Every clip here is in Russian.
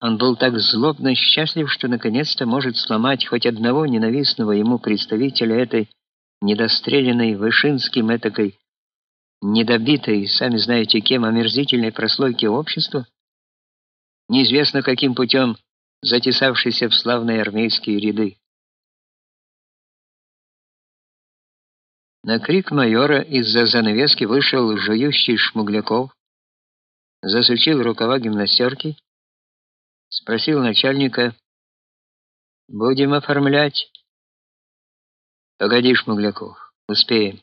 Он был так злобно счастлив, что наконец-то может сломать хоть одного ненавистного ему представителя этой недостреленной Вышинским этакой недобитой, сами знаете кем, омерзительной прослойки общества, неизвестно каким путем затесавшейся в славные армейские ряды. На крик майора из-за занавески вышел жующий Шмугляков, засучил рукава гимнастерки, спросил начальника: "Будем оформлять?" "Погоди, Шмугляков, успеем."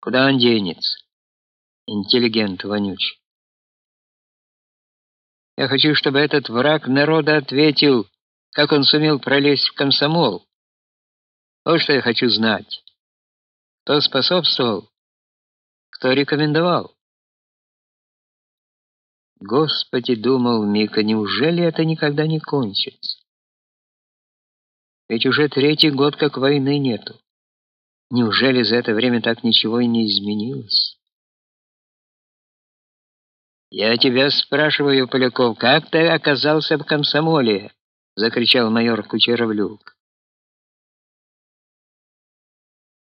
"Куда он денется?" Интеллигент вонючий. Я хочу, чтобы этот враг народа ответил, как он сумел пролезть в комсомол. Вот что я хочу знать. Кто способствовал? Кто рекомендовал? Господи, думал Мика, неужели это никогда не кончится? Ведь уже третий год как войны нету. Неужели за это время так ничего и не изменилось? Я тебя спрашиваю, Поляков, как ты оказался в комсомоле? закричал майор Кучеровлюк.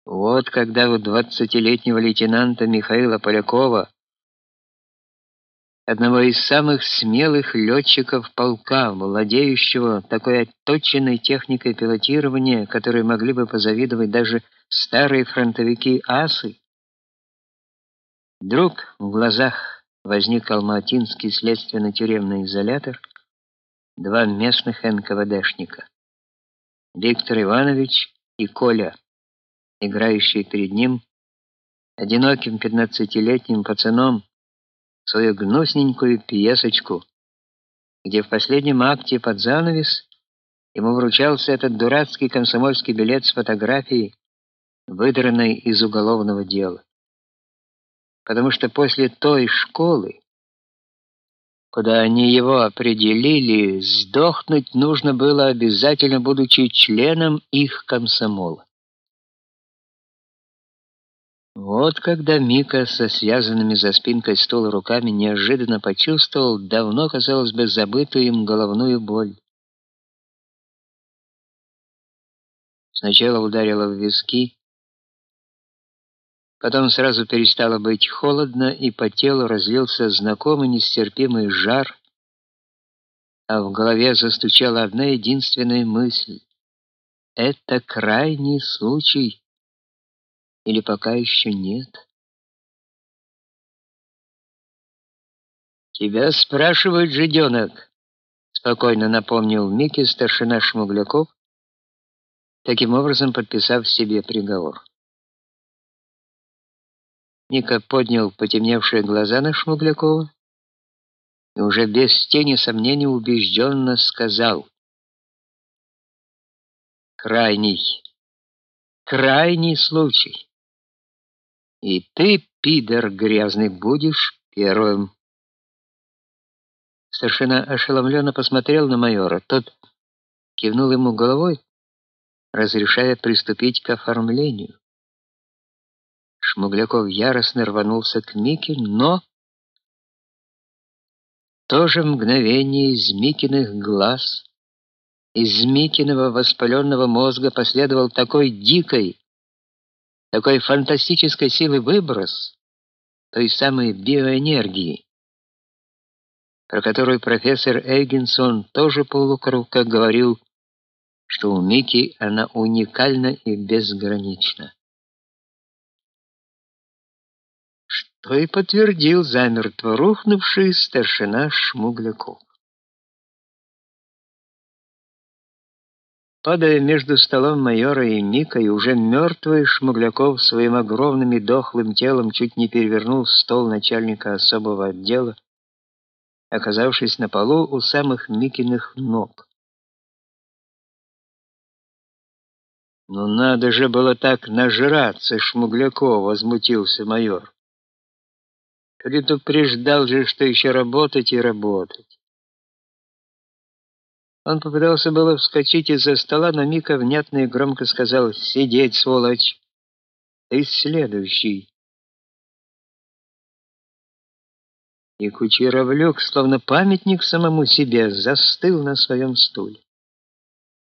Вот когда у двадцатилетнего лейтенанта Михаила Полякова, одного из самых смелых летчиков полка, владеющего такой отточенной техникой пилотирования, которой могли бы позавидовать даже старые фронтовики-асы, вдруг в глазах возник Алматинский следственно-тюремный изолятор, два местных НКВДшника, Виктор Иванович и Коля играющий перед ним одиноким пятнадцатилетним пацаном свою гнусненькую пьесочку, где в последнем акте под занавес ему вручался этот дурацкий комсомольский билет с фотографией, выдранной из уголовного дела. Потому что после той школы, куда они его определили, сдохнуть нужно было обязательно, будучи членом их комсомола. Вот когда Мика со связанными за спинкой стула руками неожиданно почувствовал давно, казалось бы, забытую им головную боль. Сначала ударило в виски, потом сразу перестало быть холодно, и по телу разлился знакомый нестерпимый жар, а в голове застучала одна единственная мысль: это крайний случай. Или пока еще нет? Тебя спрашивают, жиденок, спокойно напомнил Микки старшина Шмугляков, таким образом подписав себе приговор. Ника поднял потемневшие глаза на Шмуглякова и уже без тени сомнений убежденно сказал: "Крайний, крайний случай. И ты, пидор грязный, будешь первым. Старшина ошеломленно посмотрел на майора. Тот кивнул ему головой, разрешая приступить к оформлению. Шмугляков яростно рванулся к Мике, но в то же мгновение из Микиных глаз, из Микиного воспаленного мозга последовал такой дикой, такой фантастической силы выброс той самой биоэнергии, про которую профессор Эйгенсон тоже полукругко говорил, что у Мики она уникальна и безгранична. Что и подтвердил замертво рухнувший старшина Шмугляков. Падая между столом майора и Мика, и уже мертвый Шмугляков своим огромным и дохлым телом чуть не перевернул стол начальника особого отдела, оказавшись на полу у самых Микиных ног. «Ну надо же было так нажраться, Шмугляков!» — возмутился майор. «Предупреждал же, что еще работать и работать». Он попытался было вскочить из-за стола, но Мика внятно и громко сказал: "Сидеть, сволочь. Ты следующий". И Кучеровлюк, словно памятник самому себе, застыл на своем стуле.